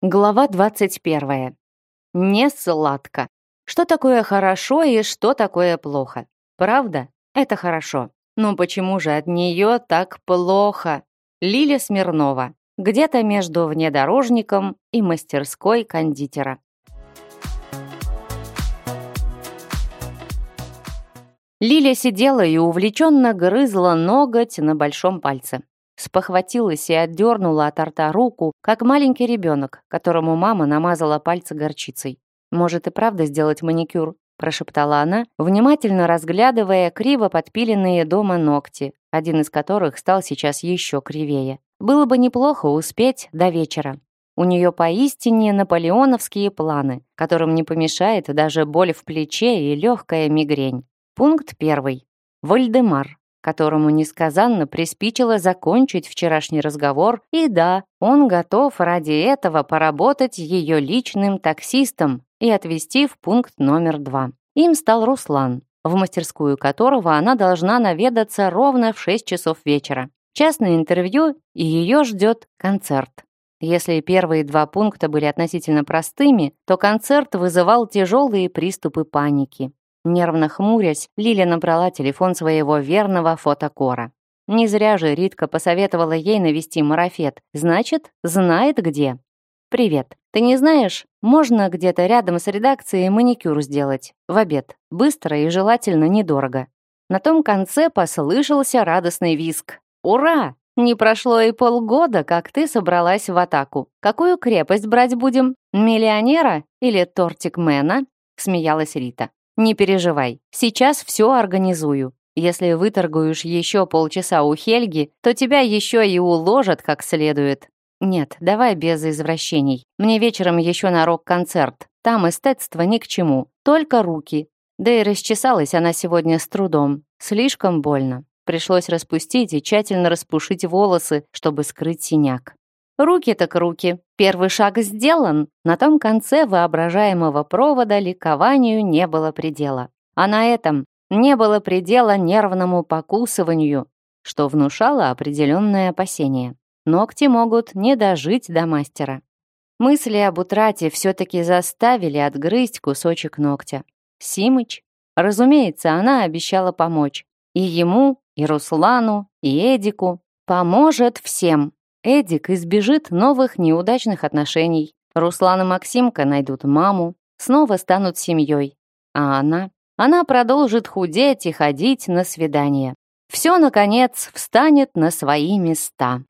Глава 21. Не сладко. Что такое хорошо и что такое плохо? Правда? Это хорошо. Но почему же от нее так плохо? Лиля Смирнова. Где-то между внедорожником и мастерской кондитера. Лиля сидела и увлеченно грызла ноготь на большом пальце спохватилась и отдернула от рта руку, как маленький ребенок, которому мама намазала пальцы горчицей. «Может и правда сделать маникюр?» прошептала она, внимательно разглядывая криво подпиленные дома ногти, один из которых стал сейчас еще кривее. Было бы неплохо успеть до вечера. У нее поистине наполеоновские планы, которым не помешает даже боль в плече и легкая мигрень. Пункт первый. Вальдемар которому несказанно приспичило закончить вчерашний разговор, и да, он готов ради этого поработать ее личным таксистом и отвезти в пункт номер два. Им стал Руслан, в мастерскую которого она должна наведаться ровно в 6 часов вечера. Частное интервью, и ее ждет концерт. Если первые два пункта были относительно простыми, то концерт вызывал тяжелые приступы паники. Нервно хмурясь, Лиля набрала телефон своего верного фотокора. Не зря же Ритка посоветовала ей навести марафет. Значит, знает где. «Привет. Ты не знаешь, можно где-то рядом с редакцией маникюр сделать. В обед. Быстро и желательно недорого». На том конце послышался радостный визг. «Ура! Не прошло и полгода, как ты собралась в атаку. Какую крепость брать будем? Миллионера или тортик-мена?» Смеялась Рита. «Не переживай, сейчас все организую. Если выторгуешь еще полчаса у Хельги, то тебя еще и уложат как следует. Нет, давай без извращений. Мне вечером еще на рок-концерт. Там эстетство ни к чему, только руки. Да и расчесалась она сегодня с трудом. Слишком больно. Пришлось распустить и тщательно распушить волосы, чтобы скрыть синяк. Руки так руки. Первый шаг сделан. На том конце воображаемого провода ликованию не было предела. А на этом не было предела нервному покусыванию, что внушало определенное опасение. Ногти могут не дожить до мастера. Мысли об утрате все-таки заставили отгрызть кусочек ногтя. Симыч? Разумеется, она обещала помочь. И ему, и Руслану, и Эдику. Поможет всем. Эдик избежит новых неудачных отношений. Руслан и Максимка найдут маму, снова станут семьей. А она? Она продолжит худеть и ходить на свидания. Все, наконец, встанет на свои места.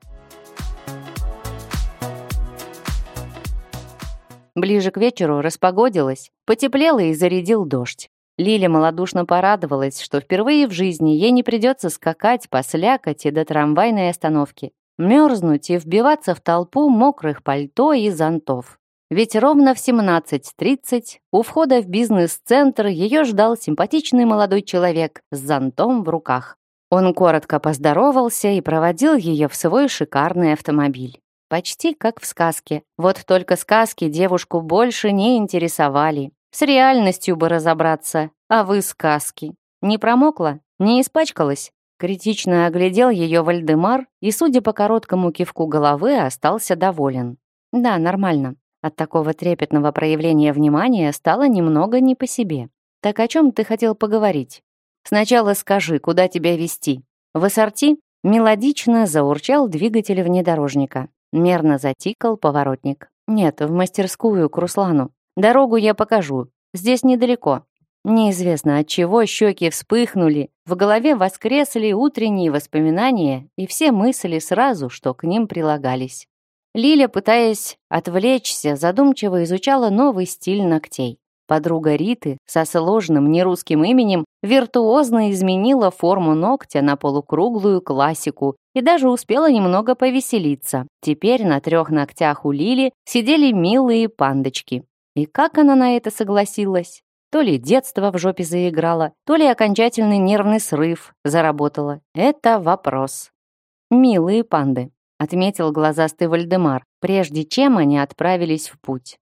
Ближе к вечеру распогодилось, потеплело и зарядил дождь. Лиля малодушно порадовалась, что впервые в жизни ей не придется скакать по слякоти до трамвайной остановки мерзнуть и вбиваться в толпу мокрых пальто и зонтов. Ведь ровно в 17.30 у входа в бизнес-центр ее ждал симпатичный молодой человек с зонтом в руках. Он коротко поздоровался и проводил ее в свой шикарный автомобиль. Почти как в сказке. Вот только сказки девушку больше не интересовали. С реальностью бы разобраться, а вы сказки. Не промокла? Не испачкалась? Критично оглядел ее Вальдемар и, судя по короткому кивку головы, остался доволен. Да, нормально. От такого трепетного проявления внимания стало немного не по себе. Так о чем ты хотел поговорить? Сначала скажи, куда тебя вести. В ассорти мелодично заурчал двигатель внедорожника. Мерно затикал поворотник. Нет, в мастерскую к Руслану. Дорогу я покажу. Здесь недалеко. Неизвестно от чего щеки вспыхнули, в голове воскресли утренние воспоминания и все мысли сразу, что к ним прилагались. Лиля, пытаясь отвлечься, задумчиво изучала новый стиль ногтей. Подруга Риты со сложным нерусским именем виртуозно изменила форму ногтя на полукруглую классику и даже успела немного повеселиться. Теперь на трех ногтях у Лили сидели милые пандочки. И как она на это согласилась? То ли детство в жопе заиграло, то ли окончательный нервный срыв заработало. Это вопрос. «Милые панды», — отметил глазастый Вальдемар, прежде чем они отправились в путь.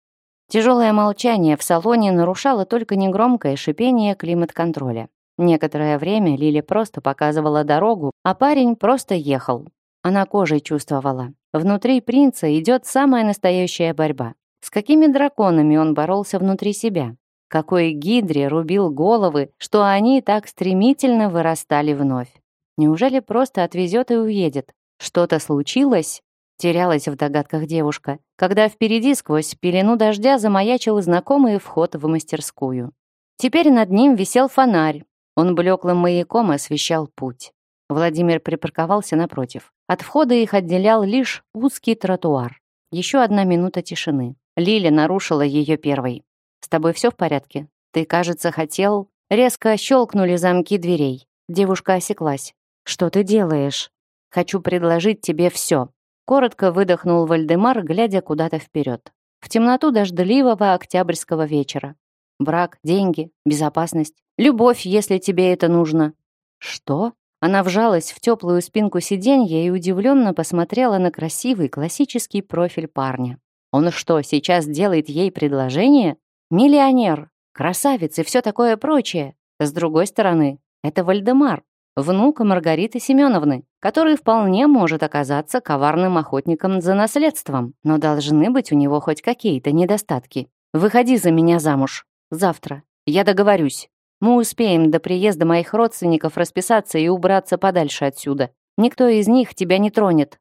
Тяжелое молчание в салоне нарушало только негромкое шипение климат-контроля. Некоторое время Лили просто показывала дорогу, а парень просто ехал. Она кожей чувствовала. Внутри принца идет самая настоящая борьба. С какими драконами он боролся внутри себя? Какой гидре рубил головы, что они так стремительно вырастали вновь? Неужели просто отвезет и уедет? Что-то случилось? Терялась в догадках девушка, когда впереди сквозь пелену дождя замаячил знакомый вход в мастерскую. Теперь над ним висел фонарь. Он блеклым маяком освещал путь. Владимир припарковался напротив. От входа их отделял лишь узкий тротуар. Еще одна минута тишины. Лиля нарушила ее первой. «С тобой все в порядке? Ты, кажется, хотел...» Резко щелкнули замки дверей. Девушка осеклась. «Что ты делаешь?» «Хочу предложить тебе все», Коротко выдохнул Вальдемар, глядя куда-то вперед. В темноту дождливого октябрьского вечера. Брак, деньги, безопасность, любовь, если тебе это нужно. Что? Она вжалась в теплую спинку сиденья и удивленно посмотрела на красивый классический профиль парня. Он что, сейчас делает ей предложение? Миллионер, красавец и все такое прочее. С другой стороны, это Вальдемар, внука Маргариты Семеновны, который вполне может оказаться коварным охотником за наследством, но должны быть у него хоть какие-то недостатки. Выходи за меня замуж. Завтра. Я договорюсь. Мы успеем до приезда моих родственников расписаться и убраться подальше отсюда. Никто из них тебя не тронет.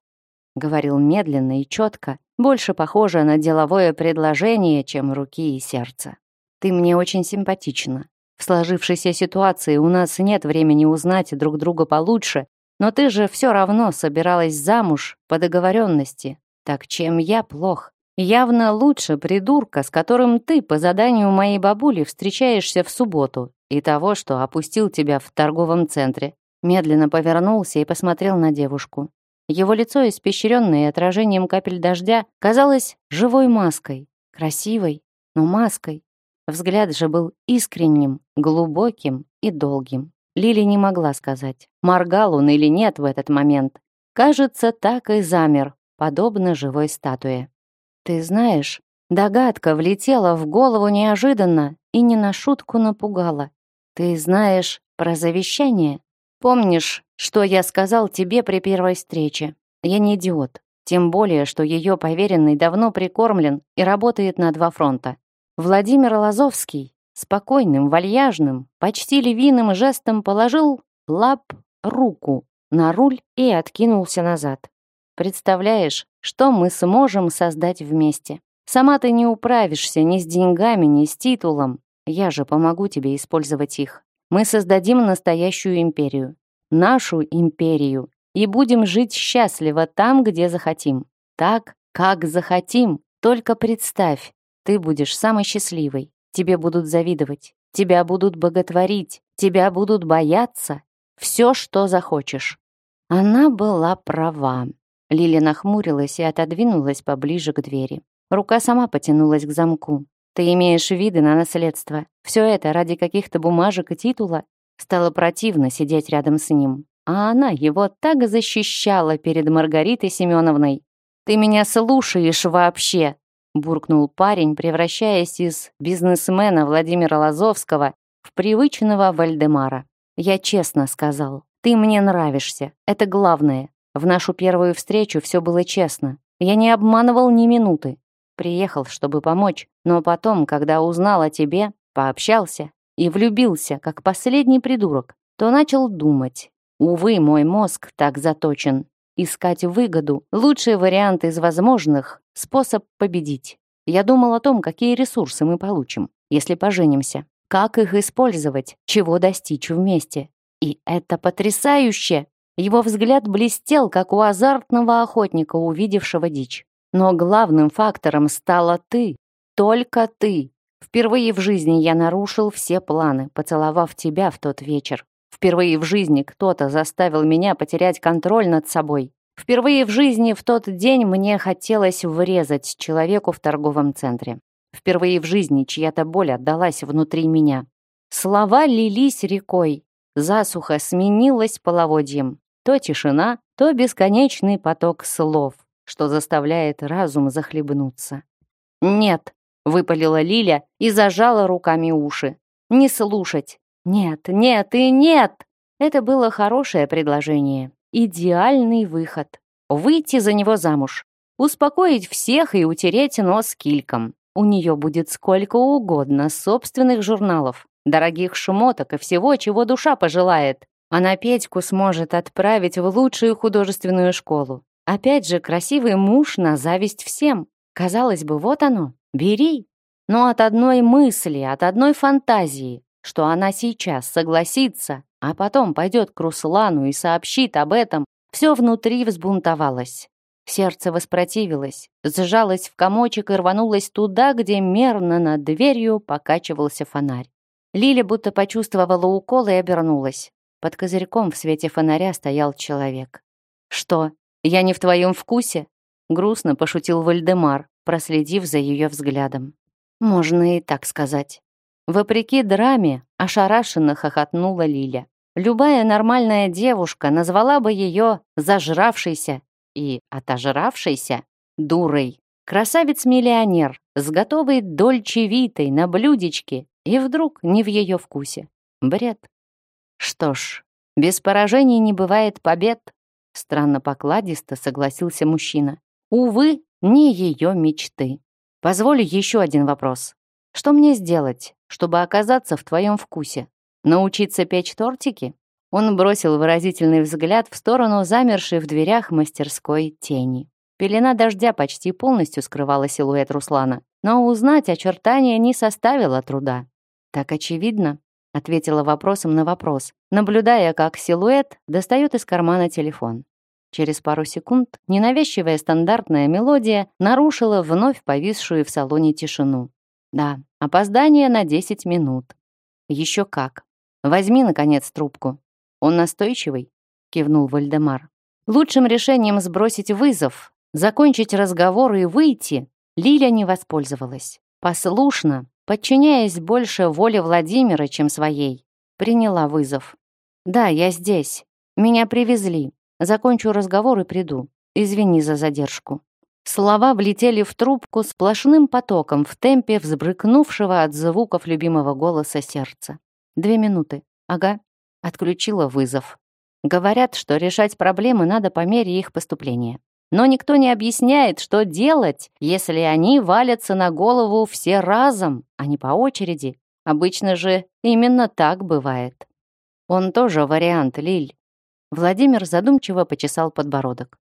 Говорил медленно и четко, больше похоже на деловое предложение, чем руки и сердце. Ты мне очень симпатична. В сложившейся ситуации у нас нет времени узнать друг друга получше, но ты же все равно собиралась замуж по договоренности. Так чем я плох? Явно лучше придурка, с которым ты по заданию моей бабули встречаешься в субботу, и того, что опустил тебя в торговом центре. Медленно повернулся и посмотрел на девушку. Его лицо, испещренное отражением капель дождя, казалось живой маской. Красивой, но маской. Взгляд же был искренним, глубоким и долгим. Лили не могла сказать, моргал он или нет в этот момент. Кажется, так и замер, подобно живой статуе. «Ты знаешь, догадка влетела в голову неожиданно и не на шутку напугала. Ты знаешь про завещание? Помнишь, что я сказал тебе при первой встрече? Я не идиот. Тем более, что ее поверенный давно прикормлен и работает на два фронта. Владимир Лазовский спокойным, вальяжным, почти львиным жестом положил лап руку на руль и откинулся назад. Представляешь, что мы сможем создать вместе? Сама ты не управишься ни с деньгами, ни с титулом. Я же помогу тебе использовать их. Мы создадим настоящую империю. Нашу империю. И будем жить счастливо там, где захотим. Так, как захотим. Только представь, ты будешь самой счастливой. Тебе будут завидовать. Тебя будут боготворить. Тебя будут бояться. Все, что захочешь. Она была права. Лиля нахмурилась и отодвинулась поближе к двери. Рука сама потянулась к замку. «Ты имеешь виды на наследство. Все это ради каких-то бумажек и титула?» Стало противно сидеть рядом с ним. А она его так защищала перед Маргаритой Семеновной. «Ты меня слушаешь вообще?» буркнул парень, превращаясь из бизнесмена Владимира Лазовского в привычного Вальдемара. Я честно сказал, ты мне нравишься, это главное. В нашу первую встречу все было честно. Я не обманывал ни минуты. Приехал, чтобы помочь, но потом, когда узнал о тебе, пообщался и влюбился, как последний придурок, то начал думать. Увы, мой мозг так заточен. Искать выгоду — лучший вариант из возможных, способ победить. Я думал о том, какие ресурсы мы получим, если поженимся. Как их использовать, чего достичь вместе. И это потрясающе! Его взгляд блестел, как у азартного охотника, увидевшего дичь. Но главным фактором стала ты. Только ты. Впервые в жизни я нарушил все планы, поцеловав тебя в тот вечер. Впервые в жизни кто-то заставил меня потерять контроль над собой. Впервые в жизни в тот день мне хотелось врезать человеку в торговом центре. Впервые в жизни чья-то боль отдалась внутри меня. Слова лились рекой. Засуха сменилась половодьем. То тишина, то бесконечный поток слов, что заставляет разум захлебнуться. «Нет», — выпалила Лиля и зажала руками уши. «Не слушать! Нет, нет и нет!» Это было хорошее предложение. Идеальный выход. Выйти за него замуж. успокоить всех и утереть нос кильком. У нее будет сколько угодно собственных журналов, дорогих шмоток и всего, чего душа пожелает. Она Петьку сможет отправить в лучшую художественную школу. Опять же, красивый муж на зависть всем. Казалось бы, вот оно, бери. Но от одной мысли, от одной фантазии, что она сейчас согласится, а потом пойдет к Руслану и сообщит об этом, все внутри взбунтовалось. Сердце воспротивилось, сжалось в комочек и рванулось туда, где мерно над дверью покачивался фонарь. Лиля будто почувствовала укол и обернулась. Под козырьком в свете фонаря стоял человек. «Что, я не в твоем вкусе?» Грустно пошутил Вальдемар, проследив за ее взглядом. Можно и так сказать. Вопреки драме, ошарашенно хохотнула Лиля. Любая нормальная девушка назвала бы ее зажравшейся и отожравшейся дурой. Красавец-миллионер с готовой дольче витой на блюдечке и вдруг не в ее вкусе. Бред. Что ж, без поражений не бывает побед. Странно покладисто согласился мужчина. Увы, не ее мечты. Позволь еще один вопрос. Что мне сделать, чтобы оказаться в твоем вкусе? Научиться печь тортики? Он бросил выразительный взгляд в сторону замершей в дверях мастерской тени. Пелена дождя почти полностью скрывала силуэт Руслана, но узнать очертания не составило труда. «Так очевидно», — ответила вопросом на вопрос, наблюдая, как силуэт достает из кармана телефон. Через пару секунд ненавязчивая стандартная мелодия нарушила вновь повисшую в салоне тишину. Да, опоздание на 10 минут. Еще как. Возьми, наконец, трубку. Он настойчивый? Кивнул Вальдемар. Лучшим решением сбросить вызов, закончить разговор и выйти Лиля не воспользовалась. Послушно, подчиняясь больше воле Владимира, чем своей, приняла вызов. «Да, я здесь. Меня привезли. Закончу разговор и приду. Извини за задержку». Слова влетели в трубку сплошным потоком в темпе взбрыкнувшего от звуков любимого голоса сердца. «Две минуты. Ага». Отключила вызов. Говорят, что решать проблемы надо по мере их поступления. Но никто не объясняет, что делать, если они валятся на голову все разом, а не по очереди. Обычно же именно так бывает. Он тоже вариант, Лиль. Владимир задумчиво почесал подбородок.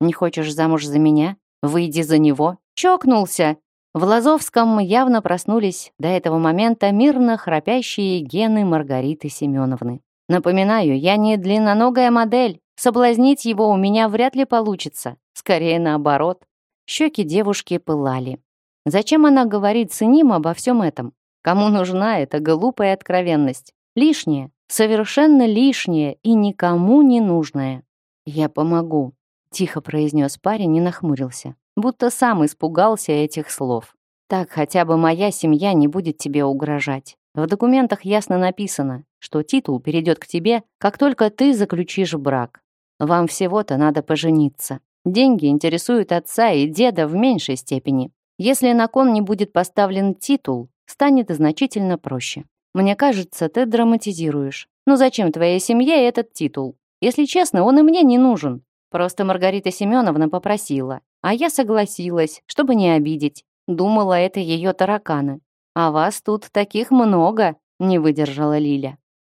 «Не хочешь замуж за меня? Выйди за него!» Чокнулся! В Лазовском явно проснулись до этого момента мирно храпящие гены Маргариты Семеновны. Напоминаю, я не длинноногая модель. Соблазнить его у меня вряд ли получится. Скорее наоборот. Щеки девушки пылали. Зачем она говорит с ним обо всем этом? Кому нужна эта глупая откровенность? Лишняя. Совершенно лишнее и никому не нужное. «Я помогу», — тихо произнес парень и нахмурился, будто сам испугался этих слов. «Так хотя бы моя семья не будет тебе угрожать. В документах ясно написано, что титул перейдет к тебе, как только ты заключишь брак. Вам всего-то надо пожениться. Деньги интересуют отца и деда в меньшей степени. Если на кон не будет поставлен титул, станет значительно проще. Мне кажется, ты драматизируешь. Ну зачем твоей семье этот титул? Если честно, он и мне не нужен. Просто Маргарита Семеновна попросила, а я согласилась, чтобы не обидеть. Думала, это ее тараканы. А вас тут таких много, не выдержала Лиля.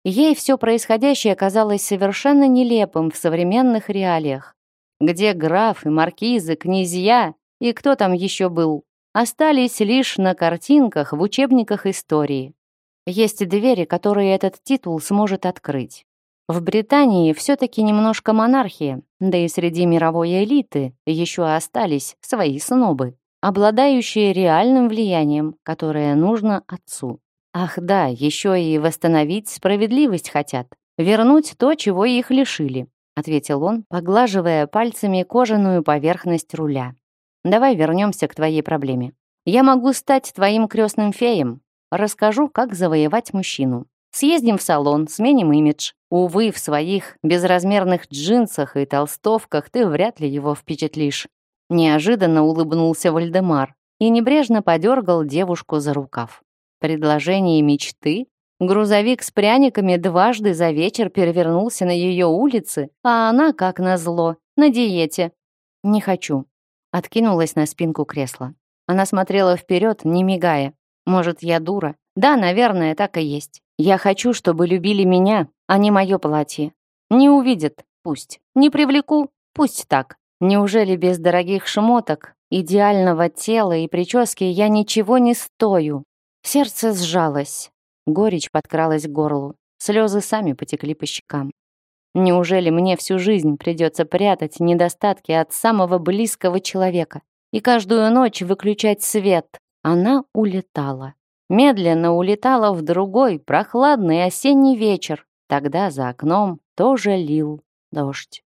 Ей все происходящее казалось совершенно нелепым в современных реалиях. Где граф и маркизы, князья и кто там еще был, остались лишь на картинках в учебниках истории. Есть двери, которые этот титул сможет открыть. В Британии все-таки немножко монархия, да и среди мировой элиты еще остались свои снобы, обладающие реальным влиянием, которое нужно отцу. Ах да, еще и восстановить справедливость хотят, вернуть то, чего их лишили, ответил он, поглаживая пальцами кожаную поверхность руля. Давай вернемся к твоей проблеме. Я могу стать твоим крестным феем, Расскажу, как завоевать мужчину. Съездим в салон, сменим имидж. Увы, в своих безразмерных джинсах и толстовках ты вряд ли его впечатлишь. Неожиданно улыбнулся Вальдемар и небрежно подергал девушку за рукав. Предложение мечты? Грузовик с пряниками дважды за вечер перевернулся на ее улице, а она, как назло, на диете. Не хочу. откинулась на спинку кресла. Она смотрела вперед, не мигая. Может, я дура? Да, наверное, так и есть. Я хочу, чтобы любили меня, а не мое платье. Не увидят, пусть. Не привлеку, пусть так. Неужели без дорогих шмоток, идеального тела и прически я ничего не стою? Сердце сжалось. Горечь подкралась к горлу. Слезы сами потекли по щекам. Неужели мне всю жизнь придется прятать недостатки от самого близкого человека? и каждую ночь выключать свет. Она улетала. Медленно улетала в другой, прохладный осенний вечер. Тогда за окном тоже лил дождь.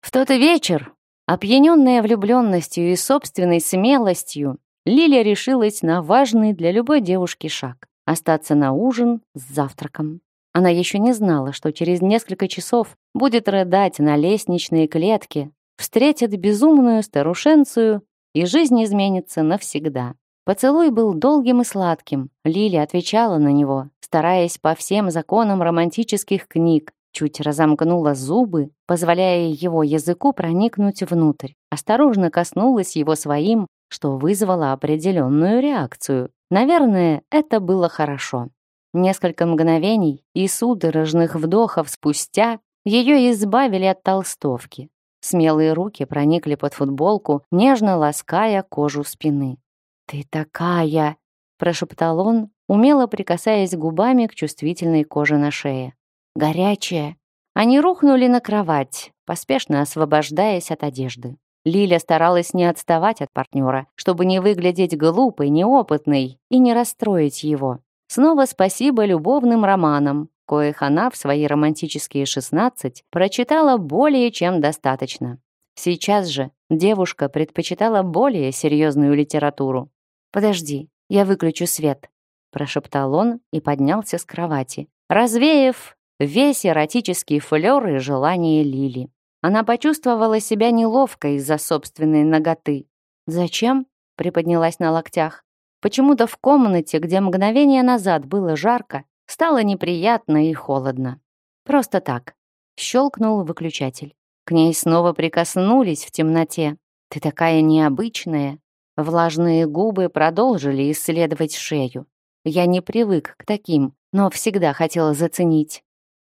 В тот вечер, опьяненная влюбленностью и собственной смелостью, Лиля решилась на важный для любой девушки шаг — остаться на ужин с завтраком. Она еще не знала, что через несколько часов будет рыдать на лестничные клетки, встретит безумную старушенцию, и жизнь изменится навсегда. Поцелуй был долгим и сладким. Лили отвечала на него, стараясь по всем законам романтических книг, чуть разомкнула зубы, позволяя его языку проникнуть внутрь. Осторожно коснулась его своим, что вызвало определенную реакцию. Наверное, это было хорошо. Несколько мгновений и судорожных вдохов спустя ее избавили от толстовки. Смелые руки проникли под футболку, нежно лаская кожу спины. «Ты такая!» — прошептал он, умело прикасаясь губами к чувствительной коже на шее. «Горячая!» Они рухнули на кровать, поспешно освобождаясь от одежды. Лиля старалась не отставать от партнера, чтобы не выглядеть глупой, неопытной и не расстроить его. Снова спасибо любовным романам, коих она в свои романтические 16 прочитала более чем достаточно. Сейчас же девушка предпочитала более серьезную литературу. «Подожди, я выключу свет», — прошептал он и поднялся с кровати, развеяв весь эротический флёр и желание Лили. Она почувствовала себя неловко из-за собственной ноготы. «Зачем?» — приподнялась на локтях. Почему-то в комнате, где мгновение назад было жарко, стало неприятно и холодно. Просто так. Щелкнул выключатель. К ней снова прикоснулись в темноте. «Ты такая необычная». Влажные губы продолжили исследовать шею. Я не привык к таким, но всегда хотела заценить.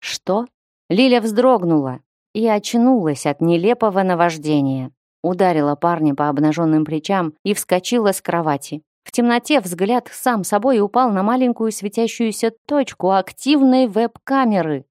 «Что?» Лиля вздрогнула и очнулась от нелепого наваждения. Ударила парня по обнаженным плечам и вскочила с кровати. В темноте взгляд сам собой упал на маленькую светящуюся точку активной веб-камеры.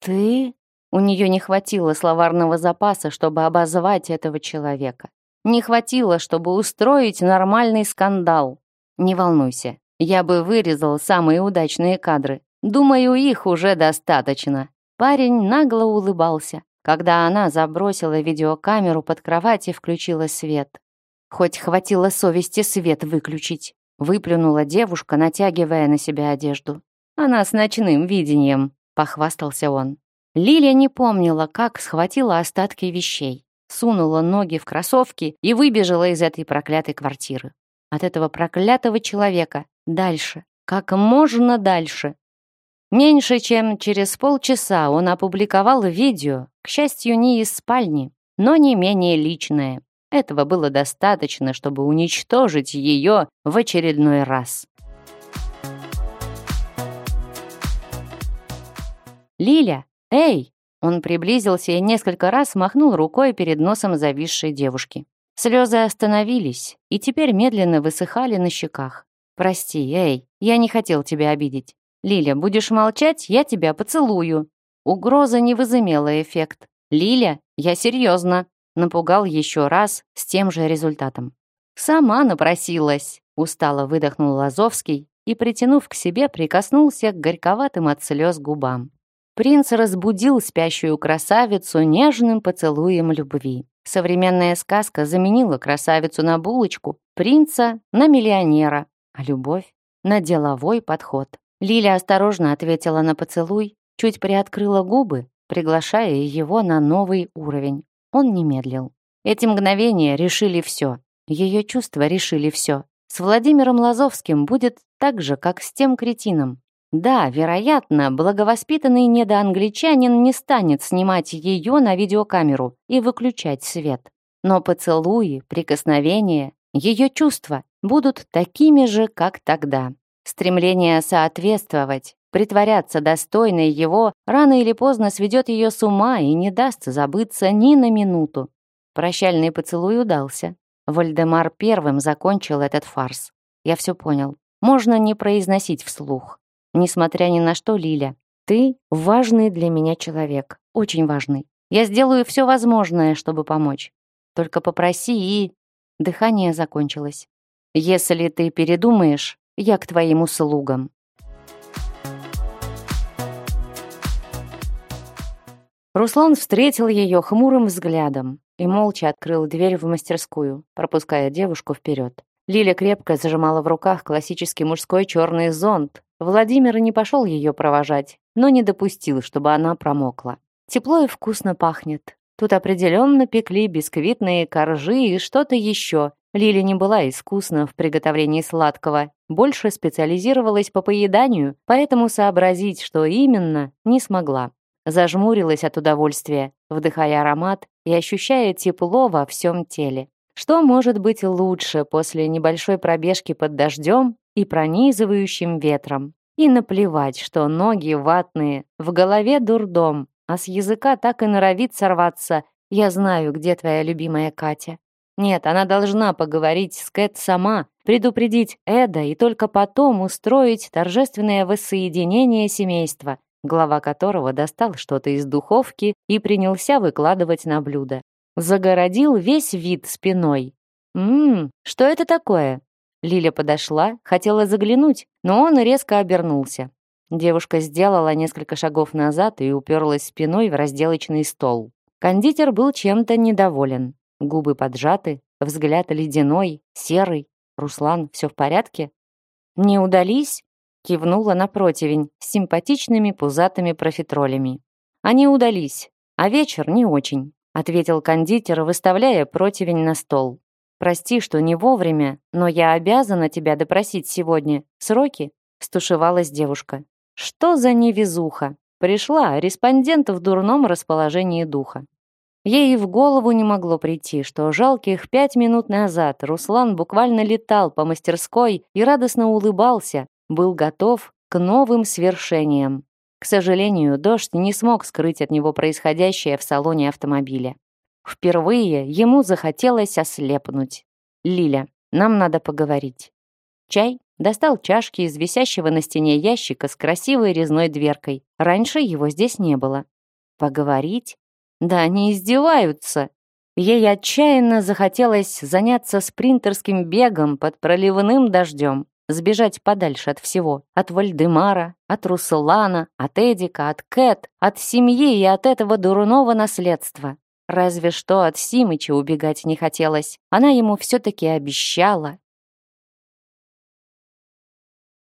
«Ты?» У нее не хватило словарного запаса, чтобы обозвать этого человека. Не хватило, чтобы устроить нормальный скандал. Не волнуйся, я бы вырезал самые удачные кадры. Думаю, их уже достаточно. Парень нагло улыбался, когда она забросила видеокамеру под кровать и включила свет. Хоть хватило совести свет выключить. Выплюнула девушка, натягивая на себя одежду. Она с ночным видением, похвастался он. Лилия не помнила, как схватила остатки вещей, сунула ноги в кроссовки и выбежала из этой проклятой квартиры. От этого проклятого человека дальше, как можно дальше. Меньше чем через полчаса он опубликовал видео, к счастью, не из спальни, но не менее личное. Этого было достаточно, чтобы уничтожить ее в очередной раз. «Лиля! Эй!» Он приблизился и несколько раз махнул рукой перед носом зависшей девушки. Слезы остановились и теперь медленно высыхали на щеках. «Прости, эй, я не хотел тебя обидеть. Лиля, будешь молчать, я тебя поцелую». Угроза не возымела эффект. «Лиля, я серьезно». Напугал еще раз с тем же результатом. «Сама напросилась», — устало выдохнул Лазовский и, притянув к себе, прикоснулся к горьковатым от слез губам. Принц разбудил спящую красавицу нежным поцелуем любви. Современная сказка заменила красавицу на булочку, принца на миллионера, а любовь на деловой подход. Лиля осторожно ответила на поцелуй, чуть приоткрыла губы, приглашая его на новый уровень. Он не медлил. Эти мгновения решили все. Ее чувства решили все. С Владимиром Лазовским будет так же, как с тем кретином. Да, вероятно, благовоспитанный недоангличанин не станет снимать ее на видеокамеру и выключать свет. Но поцелуи, прикосновения, ее чувства будут такими же, как тогда. Стремление соответствовать, притворяться достойной его, рано или поздно сведет ее с ума и не даст забыться ни на минуту. Прощальный поцелуй удался. Вальдемар первым закончил этот фарс. Я все понял. Можно не произносить вслух. Несмотря ни на что, Лиля, ты важный для меня человек. Очень важный. Я сделаю все возможное, чтобы помочь. Только попроси и... Дыхание закончилось. Если ты передумаешь, я к твоим услугам. Руслан встретил ее хмурым взглядом и молча открыл дверь в мастерскую, пропуская девушку вперед. Лиля крепко зажимала в руках классический мужской черный зонт. Владимир не пошел ее провожать, но не допустил, чтобы она промокла. Тепло и вкусно пахнет. Тут определенно пекли бисквитные коржи и что-то еще. Лиля не была искусна в приготовлении сладкого, больше специализировалась по поеданию, поэтому сообразить, что именно, не смогла. Зажмурилась от удовольствия, вдыхая аромат и ощущая тепло во всем теле. Что может быть лучше после небольшой пробежки под дождем и пронизывающим ветром? И наплевать, что ноги ватные, в голове дурдом, а с языка так и норовит сорваться «Я знаю, где твоя любимая Катя». Нет, она должна поговорить с Кэт сама, предупредить Эда и только потом устроить торжественное воссоединение семейства, глава которого достал что-то из духовки и принялся выкладывать на блюдо. Загородил весь вид спиной. «Ммм, что это такое?» Лиля подошла, хотела заглянуть, но он резко обернулся. Девушка сделала несколько шагов назад и уперлась спиной в разделочный стол. Кондитер был чем-то недоволен. Губы поджаты, взгляд ледяной, серый. «Руслан, все в порядке?» «Не удались?» Кивнула на противень с симпатичными пузатыми профитролями. Они удались, а вечер не очень, ответил кондитер, выставляя противень на стол. Прости, что не вовремя, но я обязана тебя допросить сегодня. Сроки? Стушевалась девушка. Что за невезуха? Пришла респондент в дурном расположении духа. Ей и в голову не могло прийти, что жалких пять минут назад Руслан буквально летал по мастерской и радостно улыбался, был готов к новым свершениям. К сожалению, дождь не смог скрыть от него происходящее в салоне автомобиля. Впервые ему захотелось ослепнуть. «Лиля, нам надо поговорить». Чай достал чашки из висящего на стене ящика с красивой резной дверкой. Раньше его здесь не было. «Поговорить?» Да они издеваются. Ей отчаянно захотелось заняться спринтерским бегом под проливным дождем сбежать подальше от всего. От Вальдемара, от Руслана, от Эдика, от Кэт, от семьи и от этого дурного наследства. Разве что от Симыча убегать не хотелось. Она ему все-таки обещала.